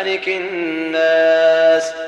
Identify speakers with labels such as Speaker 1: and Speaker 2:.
Speaker 1: مالك الناس